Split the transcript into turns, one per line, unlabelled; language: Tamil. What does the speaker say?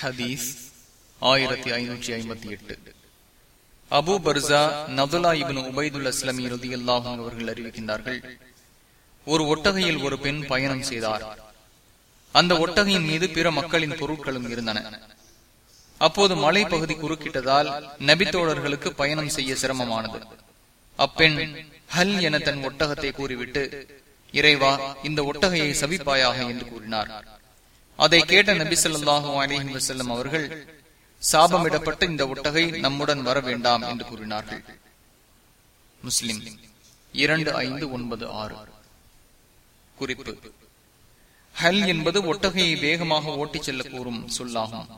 ஹதீஸ் ஆயிரத்தி ஐநூற்றி ஐம்பத்தி எட்டு. அபு பர்சா நதுலா இபின் உபைதுல் அஸ்லமி ரதி அவர்கள் அறிவிக்கின்றார்கள் ஒரு ஒட்டகையில் ஒரு பெண் பயணம் செய்தார். அந்த ஒட்டகையின் மீது பிற மக்களின் பொருட்களும் இருந்தன. அப்போது மலை பகுதி குறுக்கிட்டதால் நபித்தோழர்களுக்கு பயணம் செய்ய சிரமமானது. அப்பெண் ஹல் என தன் ஒட்டகத்தை கூறிவிட்டு இறைவா இந்த ஒட்டகையை சவிப்பாயாக என்று கூறினார். அதை கேட்ட நபி சொல்லாஹு அலிஹி வசல்லம் அவர்கள் சாபமிடப்பட்ட இந்த ஒட்டகை நம்முடன் வர வேண்டாம் என்று கூறினார்கள். முஸ்லிம் இரண்டு ஐந்து ஒன்பது ஆறு. குறிப்பு. ஹல் என்பது ஒட்டகையை வேகமாக ஓட்டிச் செல்ல கூறும் சொல்லாகும்.